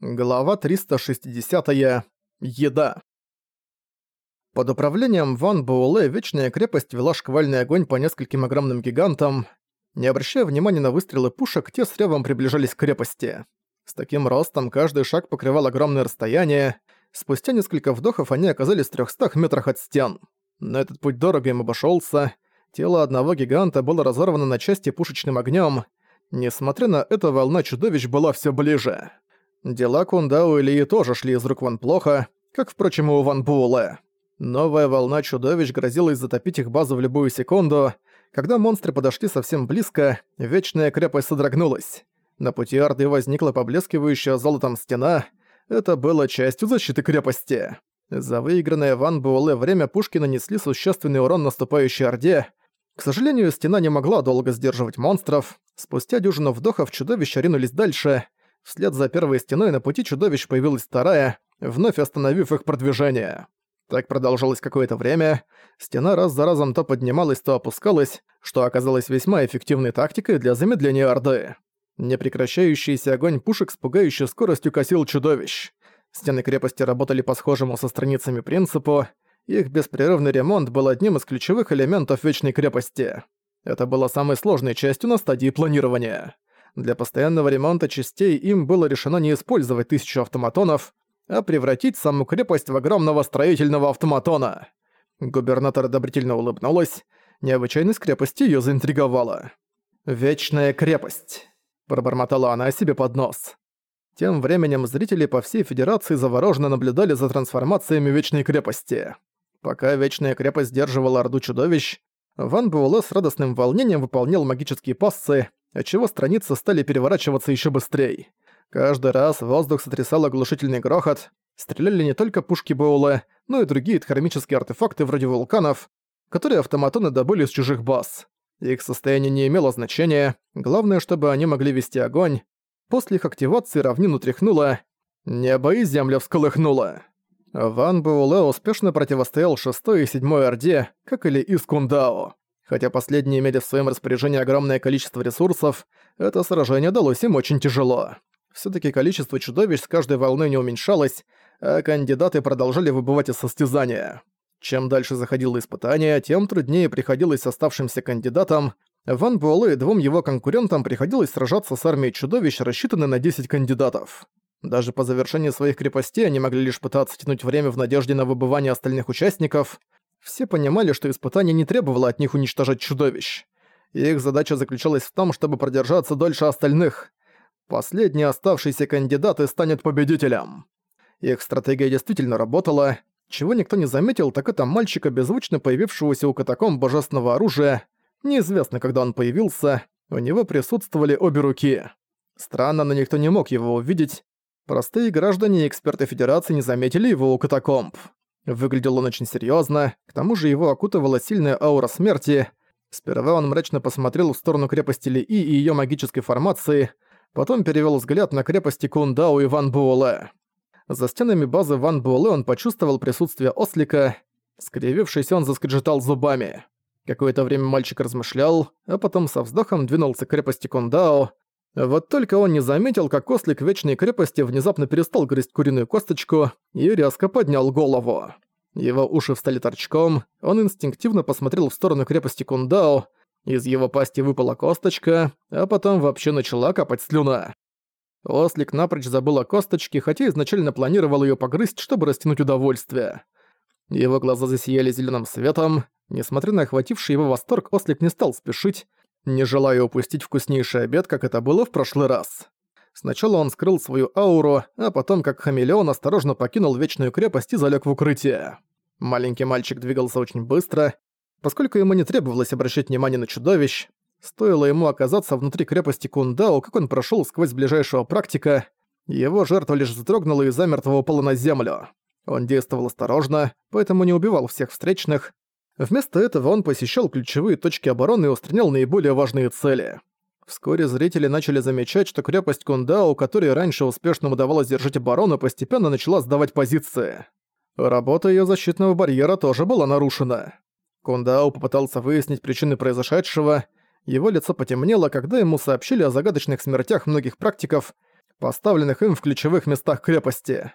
Глава 360. -я. Еда. Под управлением Ван Буэлэ Вечная Крепость вела шквальный огонь по нескольким огромным гигантам. Не обращая внимания на выстрелы пушек, те с ревом приближались к крепости. С таким ростом каждый шаг покрывал огромное расстояние. Спустя несколько вдохов они оказались в 300 метрах от стен. Но этот путь дорого им обошелся. Тело одного гиганта было разорвано на части пушечным огнем. Несмотря на это, волна чудовищ была все ближе. Дела Кундао и Лии тоже шли из рук вон плохо, как, впрочем, и у Ван Буэлэ. Новая волна чудовищ грозилась затопить их базу в любую секунду. Когда монстры подошли совсем близко, Вечная крепость содрогнулась. На пути Орды возникла поблескивающая золотом стена. Это было частью защиты крепости. За выигранное Ван Буэлэ время пушки нанесли существенный урон наступающей Орде. К сожалению, стена не могла долго сдерживать монстров. Спустя дюжину вдохов чудовища ринулись дальше — Вслед за первой стеной на пути чудовищ появилась вторая, вновь остановив их продвижение. Так продолжалось какое-то время. Стена раз за разом то поднималась, то опускалась, что оказалось весьма эффективной тактикой для замедления Орды. Непрекращающийся огонь пушек с пугающей скоростью косил чудовищ. Стены крепости работали по схожему со страницами принципу. Их беспрерывный ремонт был одним из ключевых элементов Вечной крепости. Это было самой сложной частью на стадии планирования. Для постоянного ремонта частей им было решено не использовать тысячу автоматонов, а превратить саму крепость в огромного строительного автоматона. Губернатор одобрительно улыбнулась. Необычайность крепости её заинтриговала. «Вечная крепость», — пробормотала она себе под нос. Тем временем зрители по всей Федерации завороженно наблюдали за трансформациями Вечной крепости. Пока Вечная крепость сдерживала Орду чудовищ, Ван Буэлэ с радостным волнением выполнял магические пассы, отчего страницы стали переворачиваться еще быстрее. Каждый раз воздух сотрясал оглушительный грохот, стреляли не только пушки Боула, но и другие хромические артефакты вроде вулканов, которые автоматоны добыли из чужих баз. Их состояние не имело значения, главное, чтобы они могли вести огонь. После их активации равнину тряхнуло, небо и земля всколыхнуло. Ван Буэлэ успешно противостоял шестой и седьмой Орде, как и Ли Искундао. Хотя последние имели в своем распоряжении огромное количество ресурсов, это сражение далось им очень тяжело. все таки количество чудовищ с каждой волной не уменьшалось, а кандидаты продолжали выбывать из состязания. Чем дальше заходило испытание, тем труднее приходилось оставшимся кандидатам. Ван Буэлэ и двум его конкурентам приходилось сражаться с армией чудовищ, рассчитанной на 10 кандидатов. Даже по завершении своих крепостей они могли лишь пытаться тянуть время в надежде на выбывание остальных участников – все понимали, что испытание не требовало от них уничтожать чудовищ. Их задача заключалась в том, чтобы продержаться дольше остальных. Последний оставшийся кандидат и станет победителем. Их стратегия действительно работала. Чего никто не заметил, так это мальчика, беззвучно появившегося у катакомб божественного оружия. Неизвестно, когда он появился, у него присутствовали обе руки. Странно, но никто не мог его увидеть. Простые граждане и эксперты Федерации не заметили его у катакомб. Выглядел он очень серьезно, к тому же его окутывала сильная аура смерти. Сперва он мрачно посмотрел в сторону крепости Ли и ее магической формации, потом перевел взгляд на крепости Кундао и Ван Буэлэ. За стенами базы Ван Буэлэ он почувствовал присутствие ослика. Скривившись, он заскрежетал зубами. Какое-то время мальчик размышлял, а потом со вздохом двинулся к крепости Кундао. Вот только он не заметил, как ослик Вечной крепости внезапно перестал грызть куриную косточку и резко поднял голову. Его уши встали торчком, он инстинктивно посмотрел в сторону крепости Кундао, из его пасти выпала косточка, а потом вообще начала капать слюна. Ослик напрочь забыл о косточке, хотя изначально планировал ее погрызть, чтобы растянуть удовольствие. Его глаза засияли зеленым светом. Несмотря на охвативший его восторг, Ослик не стал спешить, не желая упустить вкуснейший обед, как это было в прошлый раз. Сначала он скрыл свою ауру, а потом, как хамелеон, осторожно покинул Вечную крепость и залег в укрытие. Маленький мальчик двигался очень быстро, поскольку ему не требовалось обращать внимание на чудовищ. Стоило ему оказаться внутри крепости Кундао, как он прошел сквозь ближайшего практика, его жертва лишь вздрогнула и замертво упала на землю. Он действовал осторожно, поэтому не убивал всех встречных, Вместо этого он посещал ключевые точки обороны и устранял наиболее важные цели. Вскоре зрители начали замечать, что крепость Кундао, которой раньше успешно удавалось держать оборону, постепенно начала сдавать позиции. Работа ее защитного барьера тоже была нарушена. Кундао попытался выяснить причины произошедшего. Его лицо потемнело, когда ему сообщили о загадочных смертях многих практиков, поставленных им в ключевых местах крепости.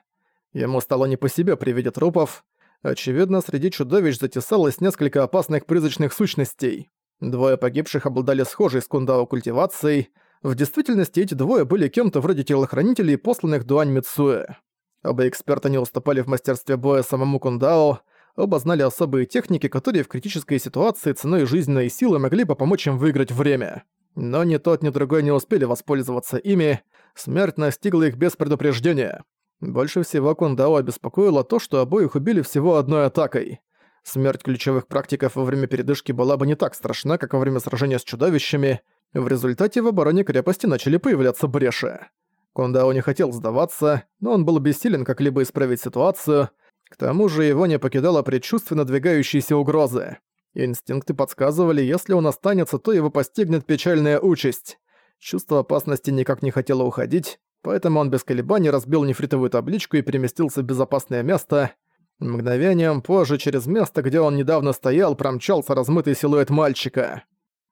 Ему стало не по себе при виде трупов. Очевидно, среди чудовищ затесалось несколько опасных призрачных сущностей. Двое погибших обладали схожей с Кундао культивацией. В действительности эти двое были кем-то вроде телохранителей, посланных Дуань Мицуэ. Оба эксперта не уступали в мастерстве боя самому Кундао, оба знали особые техники, которые в критической ситуации ценой жизненной силы могли бы помочь им выиграть время. Но ни тот, ни другой не успели воспользоваться ими, смерть настигла их без предупреждения. Больше всего Кундао обеспокоило то, что обоих убили всего одной атакой. Смерть ключевых практиков во время передышки была бы не так страшна, как во время сражения с чудовищами. В результате в обороне крепости начали появляться бреши. Кундао не хотел сдаваться, но он был бессилен как-либо исправить ситуацию. К тому же его не покидало предчувствие надвигающейся угрозы. Инстинкты подсказывали, если он останется, то его постигнет печальная участь. Чувство опасности никак не хотело уходить, поэтому он без колебаний разбил нефритовую табличку и переместился в безопасное место. Мгновением позже через место, где он недавно стоял, промчался размытый силуэт мальчика.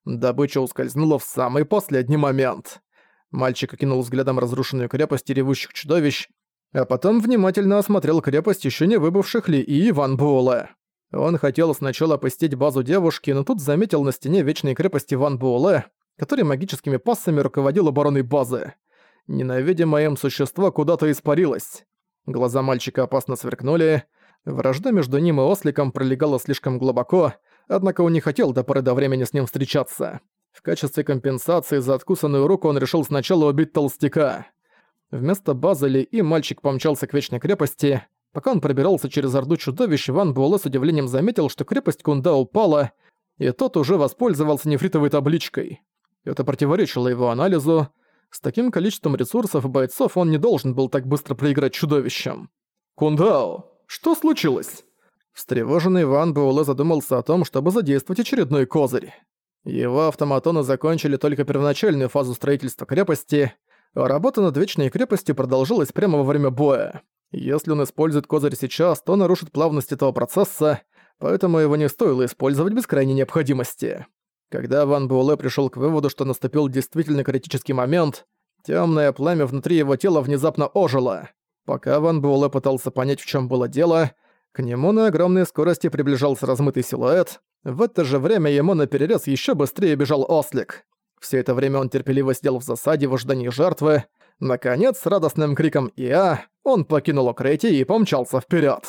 Добыча ускользнула в самый последний момент. Мальчик окинул взглядом разрушенную крепость и ревущих чудовищ, а потом внимательно осмотрел крепость еще не выбывших Ли и Иван Буэлэ. Он хотел сначала посетить базу девушки, но тут заметил на стене вечной крепости Ван Буэлэ, который магическими пассами руководил обороной базы. Ненавидимое им существо куда-то испарилось. Глаза мальчика опасно сверкнули, Вражда между ним и Осликом пролегала слишком глубоко, однако он не хотел до поры до времени с ним встречаться. В качестве компенсации за откусанную руку он решил сначала убить толстяка. Вместо Базели и мальчик помчался к Вечной крепости. Пока он пробирался через Орду чудовищ, Ван Буэлэ с удивлением заметил, что крепость Кунда упала, и тот уже воспользовался нефритовой табличкой. Это противоречило его анализу. С таким количеством ресурсов и бойцов он не должен был так быстро проиграть чудовищам. «Кундао!» Что случилось?» Встревоженный Ван Буэлэ задумался о том, чтобы задействовать очередной козырь. Его автоматоны закончили только первоначальную фазу строительства крепости, а работа над Вечной крепостью продолжилась прямо во время боя. Если он использует козырь сейчас, то нарушит плавность этого процесса, поэтому его не стоило использовать без крайней необходимости. Когда Ван Буэлэ пришел к выводу, что наступил действительно критический момент, темное пламя внутри его тела внезапно ожило. Пока Ван Буэлэ пытался понять, в чем было дело, к нему на огромной скорости приближался размытый силуэт. В это же время ему наперерез еще быстрее бежал ослик. Все это время он терпеливо сидел в засаде в ожидании жертвы. Наконец, с радостным криком «Иа!» он покинул укрытие и помчался вперед.